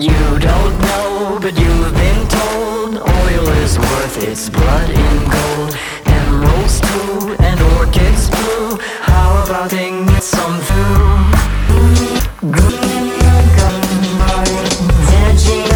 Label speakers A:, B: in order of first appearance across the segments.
A: You don't know, but you've been told oil is worth its blood in gold. Emeralds too, and orchids blue. How about things some through? Green gunfire, energy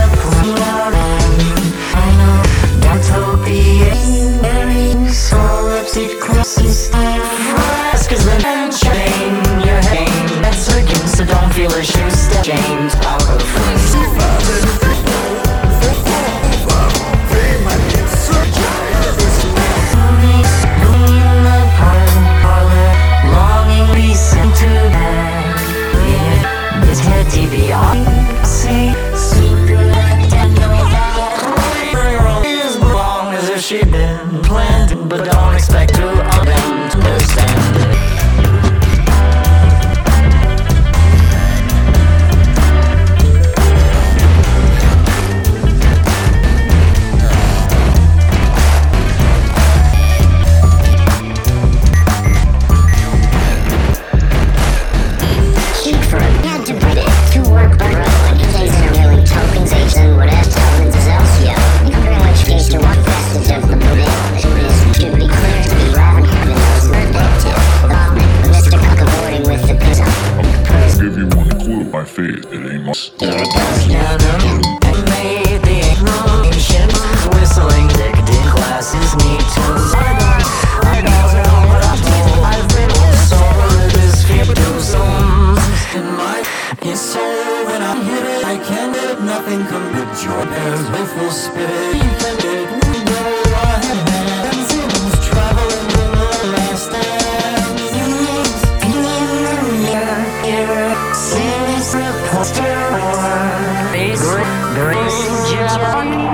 A: planned, but don't expect to understand
B: one
C: clue by fate, it ain't my
B: Here it goes.
A: and made the ancient whistling dictated classes need to I don't know what I'm told I've been so this fear to some in my it's when I hit it I can't let nothing come but joy as with full spirit you can Grace, Grace, Grace, Grace,